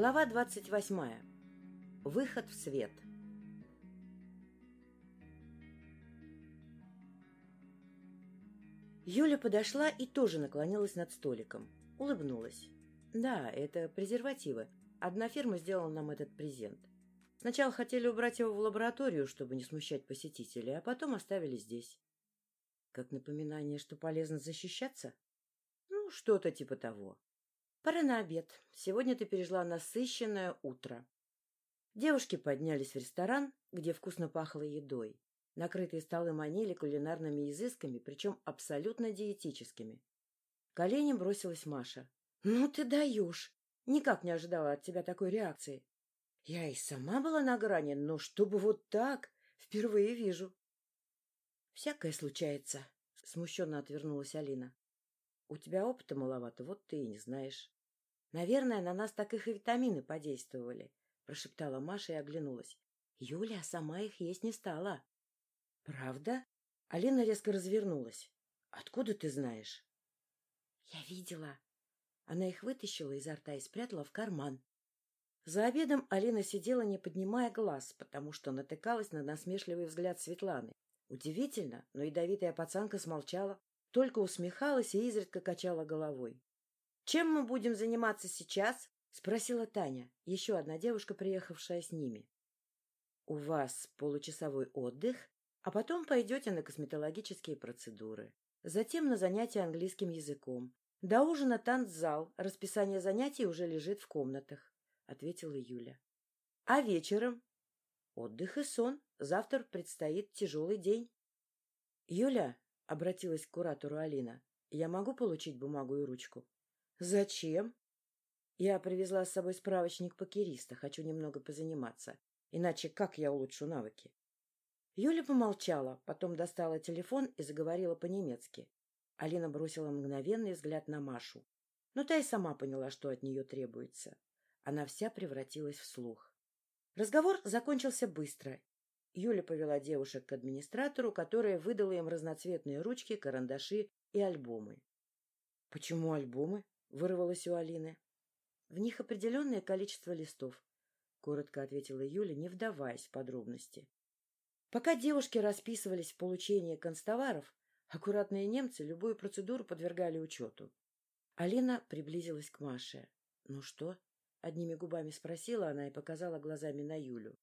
Глава двадцать восьмая. Выход в свет. Юля подошла и тоже наклонилась над столиком. Улыбнулась. Да, это презервативы. Одна фирма сделала нам этот презент. Сначала хотели убрать его в лабораторию, чтобы не смущать посетителей, а потом оставили здесь. Как напоминание, что полезно защищаться? Ну, что-то типа того. Пора на обед. Сегодня ты пережила насыщенное утро. Девушки поднялись в ресторан, где вкусно пахло едой. Накрытые столы манили кулинарными изысками, причем абсолютно диетическими. К оленям бросилась Маша. — Ну ты даешь! Никак не ожидала от тебя такой реакции. Я и сама была на грани, но чтобы вот так, впервые вижу. — Всякое случается, — смущенно отвернулась Алина. — У тебя опыта маловато, вот ты и не знаешь. — Наверное, на нас так их и витамины подействовали, — прошептала Маша и оглянулась. Юля сама их есть не стала. — Правда? Алина резко развернулась. — Откуда ты знаешь? — Я видела. Она их вытащила изо рта и спрятала в карман. За обедом Алина сидела, не поднимая глаз, потому что натыкалась на насмешливый взгляд Светланы. Удивительно, но ядовитая пацанка смолчала, только усмехалась и изредка качала головой. — Чем мы будем заниматься сейчас? — спросила Таня, еще одна девушка, приехавшая с ними. — У вас получасовой отдых, а потом пойдете на косметологические процедуры. Затем на занятия английским языком. До ужина танцзал, расписание занятий уже лежит в комнатах, — ответила Юля. — А вечером? — Отдых и сон. Завтра предстоит тяжелый день. — Юля, — обратилась к куратору Алина, — я могу получить бумагу и ручку? — Зачем? — Я привезла с собой справочник покериста, хочу немного позаниматься. Иначе как я улучшу навыки? Юля помолчала, потом достала телефон и заговорила по-немецки. Алина бросила мгновенный взгляд на Машу. Но та и сама поняла, что от нее требуется. Она вся превратилась в слух. Разговор закончился быстро, Юля повела девушек к администратору, которая выдала им разноцветные ручки, карандаши и альбомы. — Почему альбомы? — вырвалось у Алины. — В них определенное количество листов, — коротко ответила Юля, не вдаваясь в подробности. Пока девушки расписывались в получении констоваров, аккуратные немцы любую процедуру подвергали учету. Алина приблизилась к Маше. — Ну что? — одними губами спросила она и показала глазами на Юлю.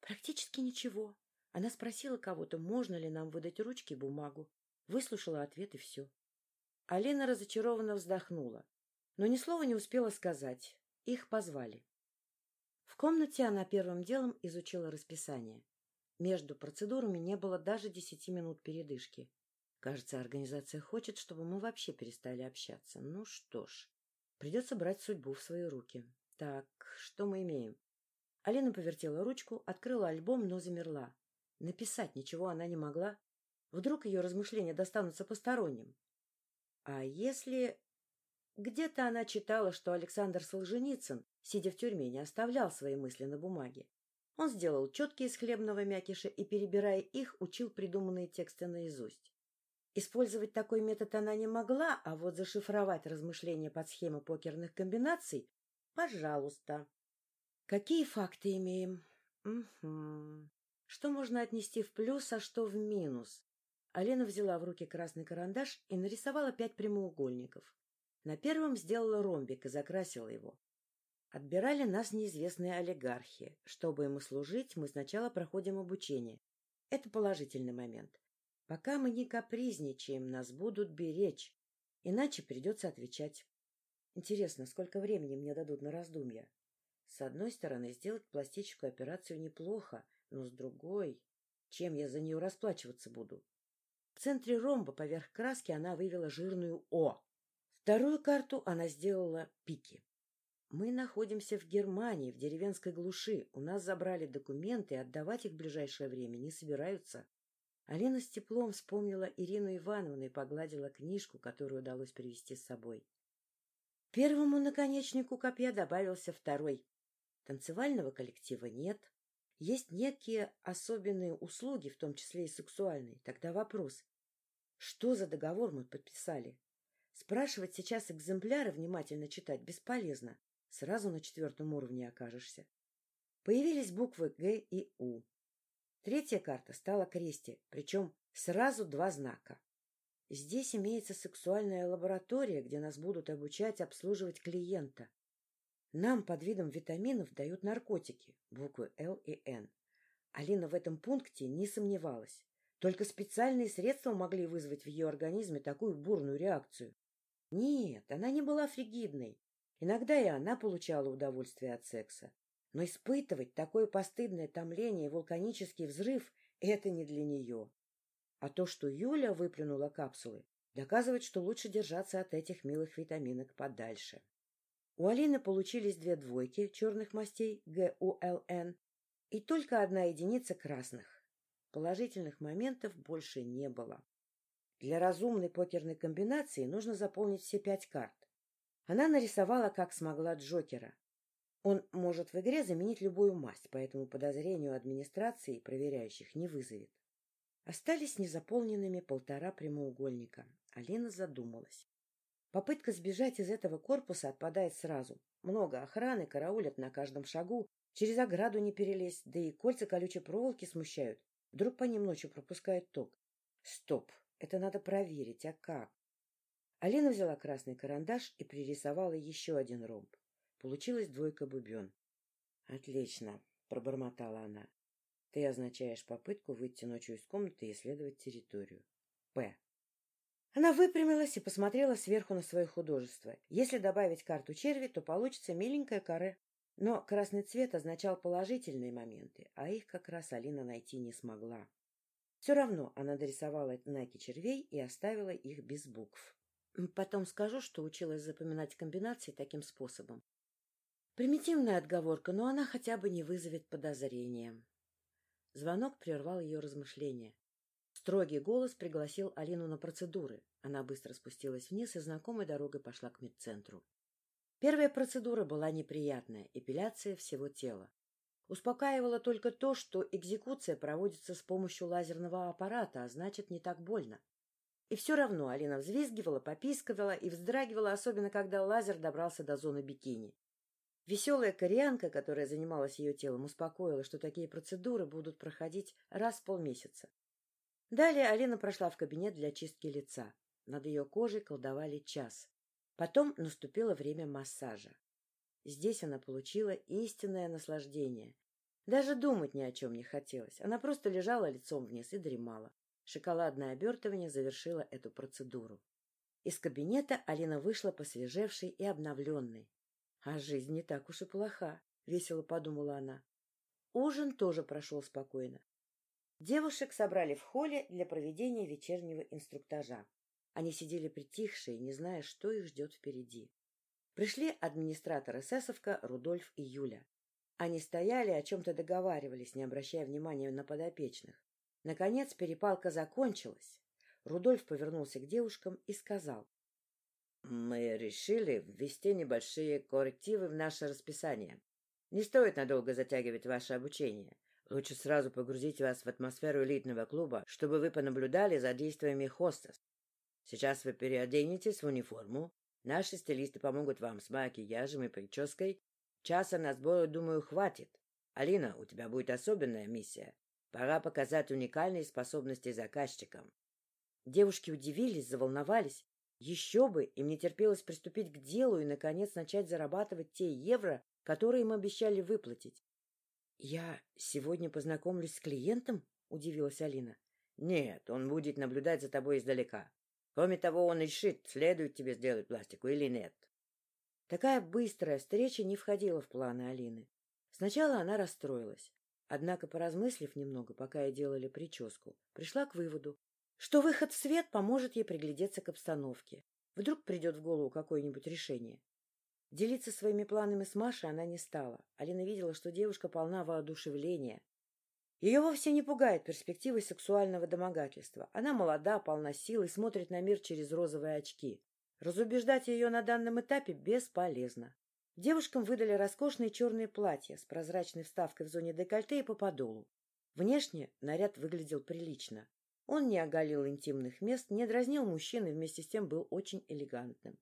Практически ничего. Она спросила кого-то, можно ли нам выдать ручки и бумагу. Выслушала ответ и все. Алина разочарованно вздохнула, но ни слова не успела сказать. Их позвали. В комнате она первым делом изучила расписание. Между процедурами не было даже десяти минут передышки. Кажется, организация хочет, чтобы мы вообще перестали общаться. Ну что ж, придется брать судьбу в свои руки. Так, что мы имеем? Алина повертела ручку, открыла альбом, но замерла. Написать ничего она не могла. Вдруг ее размышления достанутся посторонним. А если... Где-то она читала, что Александр Солженицын, сидя в тюрьме, не оставлял свои мысли на бумаге. Он сделал четкие из хлебного мякиша и, перебирая их, учил придуманные тексты наизусть. Использовать такой метод она не могла, а вот зашифровать размышления под схемы покерных комбинаций — пожалуйста. Какие факты имеем? Угу. Что можно отнести в плюс, а что в минус? Алена взяла в руки красный карандаш и нарисовала пять прямоугольников. На первом сделала ромбик и закрасила его. Отбирали нас неизвестные олигархи. Чтобы ему служить, мы сначала проходим обучение. Это положительный момент. Пока мы не капризничаем, нас будут беречь. Иначе придется отвечать. Интересно, сколько времени мне дадут на раздумья? С одной стороны, сделать пластическую операцию неплохо, но с другой... Чем я за нее расплачиваться буду? В центре ромба поверх краски она вывела жирную «О». Вторую карту она сделала пики. Мы находимся в Германии, в деревенской глуши. У нас забрали документы, и отдавать их в ближайшее время не собираются. Алена с теплом вспомнила Ирину Ивановну и погладила книжку, которую удалось привезти с собой. Первому наконечнику копья добавился второй. Танцевального коллектива нет. Есть некие особенные услуги, в том числе и сексуальные. Тогда вопрос. Что за договор мы подписали? Спрашивать сейчас экземпляры внимательно читать бесполезно. Сразу на четвертом уровне окажешься. Появились буквы Г и У. Третья карта стала крести, причем сразу два знака. Здесь имеется сексуальная лаборатория, где нас будут обучать обслуживать клиента. Нам под видом витаминов дают наркотики, буквы Л и Н. Алина в этом пункте не сомневалась. Только специальные средства могли вызвать в ее организме такую бурную реакцию. Нет, она не была фригидной. Иногда и она получала удовольствие от секса. Но испытывать такое постыдное томление и вулканический взрыв — это не для нее. А то, что Юля выплюнула капсулы, доказывает, что лучше держаться от этих милых витаминок подальше. У Алины получились две двойки черных мастей ГУЛН и только одна единица красных. Положительных моментов больше не было. Для разумной покерной комбинации нужно заполнить все пять карт. Она нарисовала, как смогла Джокера. Он может в игре заменить любую масть, поэтому подозрению администрации и проверяющих не вызовет. Остались незаполненными полтора прямоугольника. Алина задумалась. Попытка сбежать из этого корпуса отпадает сразу. Много охраны, караулят на каждом шагу, через ограду не перелезть, да и кольца колючей проволоки смущают. Вдруг по ним ночью пропускают ток. Стоп, это надо проверить, а как? Алина взяла красный карандаш и пририсовала еще один ромб. Получилась двойка бубен. — Отлично, — пробормотала она. — Ты означаешь попытку выйти ночью из комнаты и исследовать территорию. П. Она выпрямилась и посмотрела сверху на свое художество. Если добавить карту черви, то получится миленькое каре. Но красный цвет означал положительные моменты, а их как раз Алина найти не смогла. Все равно она дорисовала знаки червей и оставила их без букв. Потом скажу, что училась запоминать комбинации таким способом. Примитивная отговорка, но она хотя бы не вызовет подозрения. Звонок прервал ее размышления. Строгий голос пригласил Алину на процедуры. Она быстро спустилась вниз и знакомой дорогой пошла к медцентру. Первая процедура была неприятная – эпиляция всего тела. Успокаивало только то, что экзекуция проводится с помощью лазерного аппарата, а значит, не так больно. И все равно Алина взвизгивала, попискивала и вздрагивала, особенно когда лазер добрался до зоны бикини. Веселая кореянка, которая занималась ее телом, успокоила, что такие процедуры будут проходить раз в полмесяца. Далее Алина прошла в кабинет для чистки лица. Над ее кожей колдовали час. Потом наступило время массажа. Здесь она получила истинное наслаждение. Даже думать ни о чем не хотелось. Она просто лежала лицом вниз и дремала. Шоколадное обертывание завершило эту процедуру. Из кабинета Алина вышла посвежевшей и обновленной. А жизнь не так уж и плоха, — весело подумала она. Ужин тоже прошел спокойно. Девушек собрали в холле для проведения вечернего инструктажа. Они сидели притихшие, не зная, что их ждет впереди. Пришли администратор эсэсовка Рудольф и Юля. Они стояли, о чем-то договаривались, не обращая внимания на подопечных. Наконец перепалка закончилась. Рудольф повернулся к девушкам и сказал. — Мы решили ввести небольшие коррективы в наше расписание. Не стоит надолго затягивать ваше обучение. Лучше сразу погрузить вас в атмосферу элитного клуба, чтобы вы понаблюдали за действиями хостес. Сейчас вы переоденетесь в униформу. Наши стилисты помогут вам с макияжем и прической. Часа на сборы, думаю, хватит. Алина, у тебя будет особенная миссия. Пора показать уникальные способности заказчикам. Девушки удивились, заволновались. Еще бы, им не терпелось приступить к делу и, наконец, начать зарабатывать те евро, которые им обещали выплатить. — Я сегодня познакомлюсь с клиентом? — удивилась Алина. — Нет, он будет наблюдать за тобой издалека. Кроме того, он решит, следует тебе сделать пластику или нет. Такая быстрая встреча не входила в планы Алины. Сначала она расстроилась. Однако, поразмыслив немного, пока ей делали прическу, пришла к выводу, что выход в свет поможет ей приглядеться к обстановке. Вдруг придет в голову какое-нибудь решение. Делиться своими планами с Машей она не стала. Алина видела, что девушка полна воодушевления, ее вовсе не пугает перспектива сексуального домогательства. Она молода, полна сил и смотрит на мир через розовые очки. Разубеждать ее на данном этапе бесполезно. Девушкам выдали роскошные черные платья с прозрачной вставкой в зоне декольте и по подолу. Внешне наряд выглядел прилично. Он не оголил интимных мест, не дразнил мужчин и вместе с тем был очень элегантным.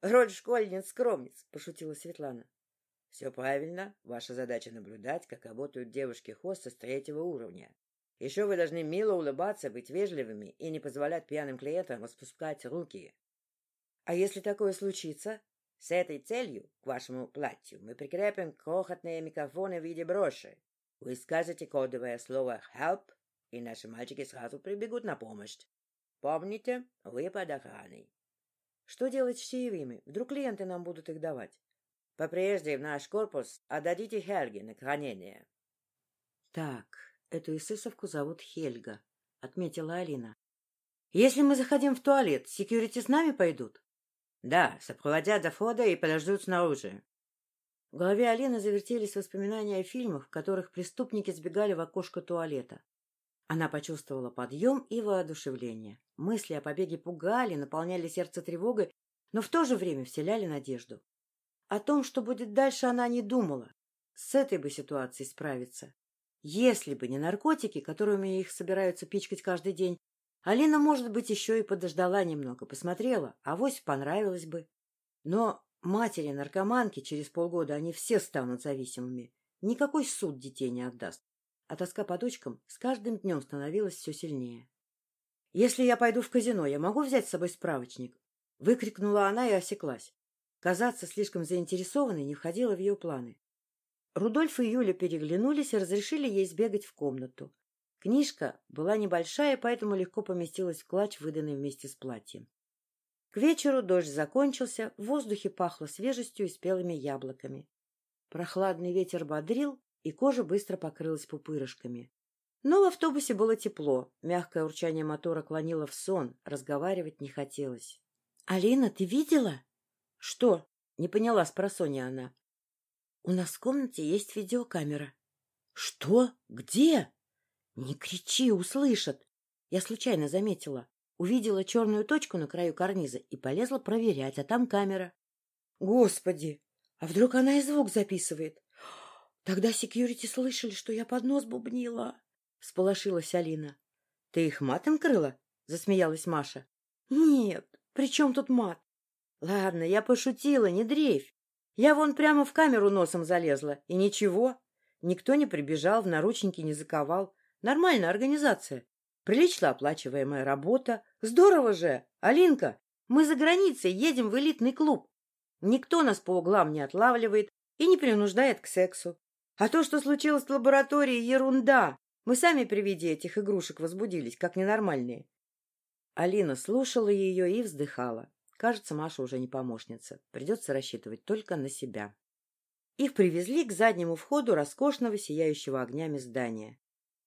Роль школьниц-скромниц, пошутила Светлана. Все правильно. Ваша задача наблюдать, как работают девушки-хосты с третьего уровня. Еще вы должны мило улыбаться, быть вежливыми и не позволять пьяным клиентам распускать руки. А если такое случится? С этой целью к вашему платью мы прикрепим крохотные микрофоны в виде броши. Вы скажете кодовое слово «help», и наши мальчики сразу прибегут на помощь. Помните, вы под охраной. Что делать с чаевыми? Вдруг клиенты нам будут их давать? Попрежде в наш корпус отдадите Хельге на хранение. Так, эту эсэсовку зовут Хельга, отметила Алина. Если мы заходим в туалет, секьюрити с нами пойдут? Да, сопроводят до входа и подождут снаружи. В голове Алины завертелись воспоминания о фильмах, в которых преступники сбегали в окошко туалета. Она почувствовала подъем и воодушевление. Мысли о побеге пугали, наполняли сердце тревогой, но в то же время вселяли надежду. О том, что будет дальше, она не думала. С этой бы ситуацией справиться. Если бы не наркотики, которыми их собираются пичкать каждый день, Алина, может быть, еще и подождала немного, посмотрела, а вось понравилось бы. Но матери-наркоманки через полгода они все станут зависимыми. Никакой суд детей не отдаст. А тоска по дочкам с каждым днем становилась все сильнее. — Если я пойду в казино, я могу взять с собой справочник? — выкрикнула она и осеклась. Казаться слишком заинтересованной не входило в ее планы. Рудольф и Юля переглянулись и разрешили ей сбегать в комнату. Книжка была небольшая, поэтому легко поместилась в клатч, выданный вместе с платьем. К вечеру дождь закончился, в воздухе пахло свежестью и спелыми яблоками. Прохладный ветер бодрил, и кожа быстро покрылась пупырышками. Но в автобусе было тепло, мягкое урчание мотора клонило в сон, разговаривать не хотелось. — Алина, ты видела? — Что? — не поняла спросонья она. — У нас в комнате есть видеокамера. — Что? Где? — Не кричи, услышат. Я случайно заметила. Увидела черную точку на краю карниза и полезла проверять, а там камера. — Господи! А вдруг она и звук записывает? Тогда секьюрити слышали, что я под нос бубнила. — всполошилась Алина. — Ты их матом крыла? — засмеялась Маша. — Нет, при чем тут мат? — Ладно, я пошутила, не дрейфь. Я вон прямо в камеру носом залезла, и ничего. Никто не прибежал, в наручники не заковал. Нормальная организация. Прилично оплачиваемая работа. Здорово же! Алинка, мы за границей едем в элитный клуб. Никто нас по углам не отлавливает и не принуждает к сексу. А то, что случилось в лаборатории, ерунда. Мы сами при виде этих игрушек возбудились, как ненормальные. Алина слушала ее и вздыхала. Кажется, Маша уже не помощница. Придется рассчитывать только на себя. Их привезли к заднему входу роскошного, сияющего огнями здания.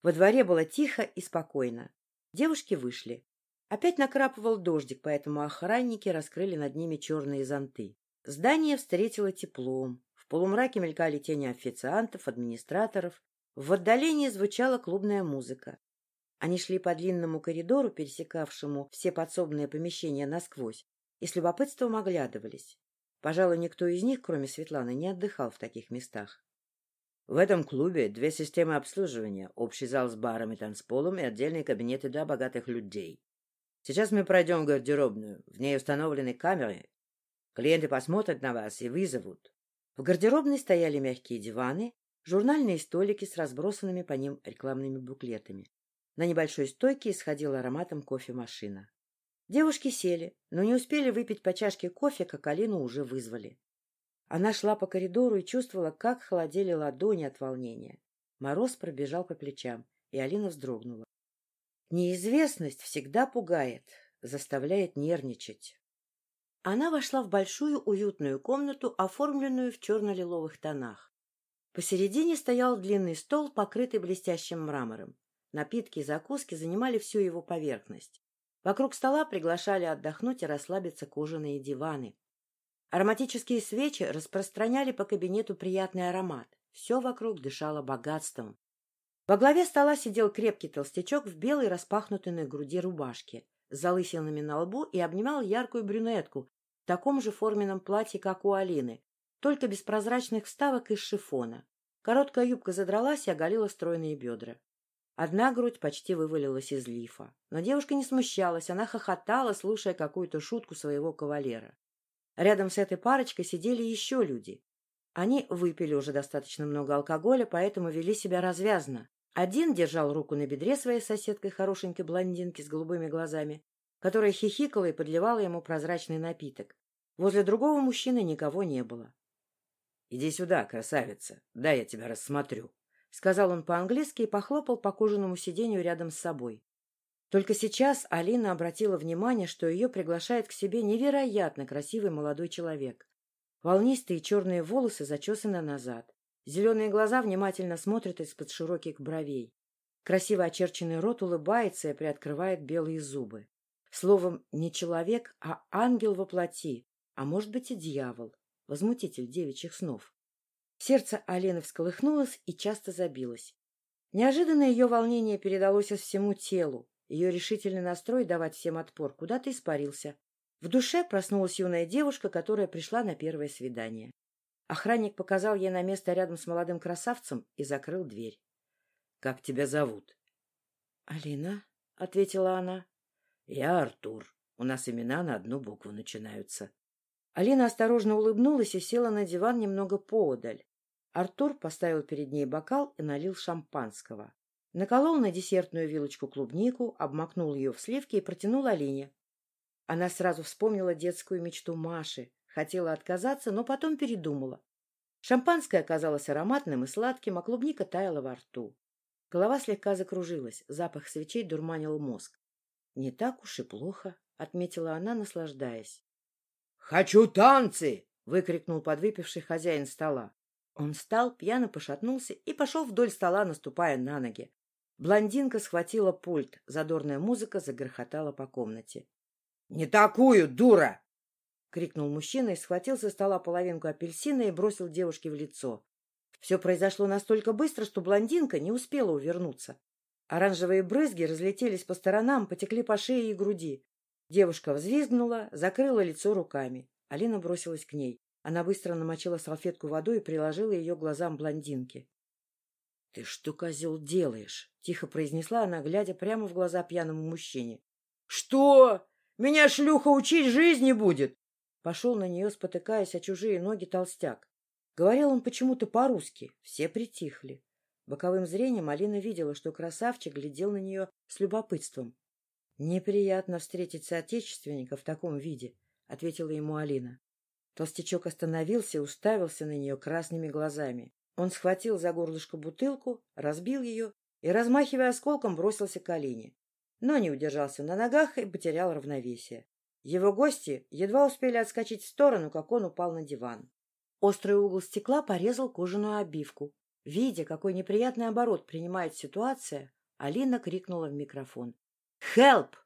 Во дворе было тихо и спокойно. Девушки вышли. Опять накрапывал дождик, поэтому охранники раскрыли над ними черные зонты. Здание встретило теплом. В полумраке мелькали тени официантов, администраторов. В отдалении звучала клубная музыка. Они шли по длинному коридору, пересекавшему все подсобные помещения насквозь, и с любопытством оглядывались. Пожалуй, никто из них, кроме Светланы, не отдыхал в таких местах. В этом клубе две системы обслуживания, общий зал с баром и танцполом и отдельные кабинеты для богатых людей. Сейчас мы пройдем в гардеробную. В ней установлены камеры. Клиенты посмотрят на вас и вызовут. В гардеробной стояли мягкие диваны, журнальные столики с разбросанными по ним рекламными буклетами. На небольшой стойке исходила ароматом кофемашина. Девушки сели, но не успели выпить по чашке кофе, как Алину уже вызвали. Она шла по коридору и чувствовала, как холодели ладони от волнения. Мороз пробежал по плечам, и Алина вздрогнула. Неизвестность всегда пугает, заставляет нервничать. Она вошла в большую уютную комнату, оформленную в черно-лиловых тонах. Посередине стоял длинный стол, покрытый блестящим мрамором. Напитки и закуски занимали всю его поверхность. Вокруг стола приглашали отдохнуть и расслабиться кожаные диваны. Ароматические свечи распространяли по кабинету приятный аромат. Все вокруг дышало богатством. Во главе стола сидел крепкий толстячок в белой распахнутой на груди рубашке, с залысинами на лбу и обнимал яркую брюнетку в таком же форменном платье, как у Алины, только без прозрачных вставок из шифона. Короткая юбка задралась и оголила стройные бедра. Одна грудь почти вывалилась из лифа. Но девушка не смущалась, она хохотала, слушая какую-то шутку своего кавалера. Рядом с этой парочкой сидели еще люди. Они выпили уже достаточно много алкоголя, поэтому вели себя развязно. Один держал руку на бедре своей соседкой, хорошенькой блондинки с голубыми глазами, которая хихикала и подливала ему прозрачный напиток. Возле другого мужчины никого не было. — Иди сюда, красавица, дай я тебя рассмотрю, — сказал он по-английски и похлопал по кожаному сиденью рядом с собой. Только сейчас Алина обратила внимание, что ее приглашает к себе невероятно красивый молодой человек. Волнистые черные волосы зачесаны назад. Зеленые глаза внимательно смотрят из-под широких бровей. Красиво очерченный рот улыбается и приоткрывает белые зубы. Словом, не человек, а ангел во плоти, а может быть и дьявол, возмутитель девичьих снов. Сердце Алены всколыхнулось и часто забилось. Неожиданно ее волнение передалось всему телу. Ее решительный настрой давать всем отпор куда-то испарился. В душе проснулась юная девушка, которая пришла на первое свидание. Охранник показал ей на место рядом с молодым красавцем и закрыл дверь. — Как тебя зовут? — Алина, — ответила она. — Я Артур. У нас имена на одну букву начинаются. Алина осторожно улыбнулась и села на диван немного поодаль. Артур поставил перед ней бокал и налил шампанского. Наколол на десертную вилочку клубнику, обмакнул ее в сливки и протянул Алине. Она сразу вспомнила детскую мечту Маши, хотела отказаться, но потом передумала. Шампанское оказалось ароматным и сладким, а клубника таяла во рту. Голова слегка закружилась, запах свечей дурманил мозг. — Не так уж и плохо, — отметила она, наслаждаясь. — Хочу танцы! — выкрикнул подвыпивший хозяин стола. Он встал, пьяно пошатнулся и пошел вдоль стола, наступая на ноги. Блондинка схватила пульт. Задорная музыка загрохотала по комнате. — Не такую, дура! — крикнул мужчина и схватил со стола половинку апельсина и бросил девушке в лицо. Все произошло настолько быстро, что блондинка не успела увернуться. Оранжевые брызги разлетелись по сторонам, потекли по шее и груди. Девушка взвизгнула, закрыла лицо руками. Алина бросилась к ней. Она быстро намочила салфетку водой и приложила ее глазам блондинки. — Ты что, козел, делаешь? — тихо произнесла она, глядя прямо в глаза пьяному мужчине. — Что? Меня шлюха учить жизни будет? Пошел на нее, спотыкаясь о чужие ноги, толстяк. Говорил он почему-то по-русски. Все притихли. Боковым зрением Алина видела, что красавчик глядел на нее с любопытством. — Неприятно встретить соотечественника в таком виде, — ответила ему Алина. Толстячок остановился и уставился на нее красными глазами. Он схватил за горлышко бутылку, разбил ее и, размахивая осколком, бросился к Алине. Но не удержался на ногах и потерял равновесие. Его гости едва успели отскочить в сторону, как он упал на диван. Острый угол стекла порезал кожаную обивку. Видя, какой неприятный оборот принимает ситуация, Алина крикнула в микрофон. «Хелп!»